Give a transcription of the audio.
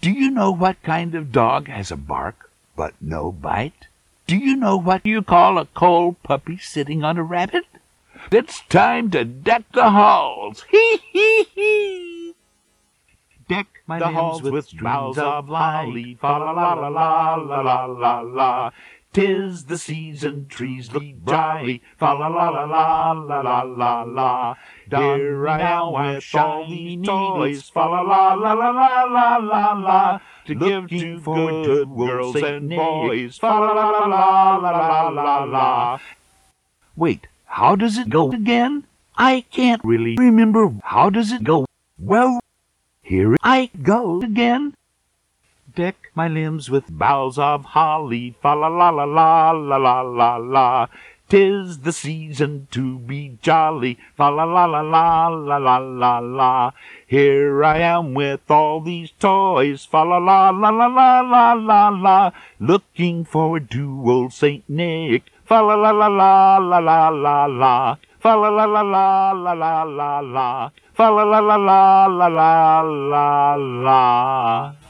Do you know what kind of dog has a bark but no bite? Do you know what you call a cold puppy sitting on a rabbit? It's time to deck the halls. Hee hee hee. Deck my the halls with, with of holly. Fa la la la la la la la. Tis the season, trees look jolly. Fa la la la la la la la la. Here I with all these toys. Fa la la la la la la la la. To give to good girls and boys. Fa la la la la la la la la. Wait, how does it go again? I can't really remember. How does it go? Well, here I go again. Deck my limbs with boughs of holly, fa la la la la la la la la. Tis the season to be jolly, fa la la la la la la la la. Here I am with all these toys, fa la la la la la la la la. Looking forward to old Saint Nick, fa la la la la la la la la. Fa la la la la la la la la. Fa la la la la la la la la.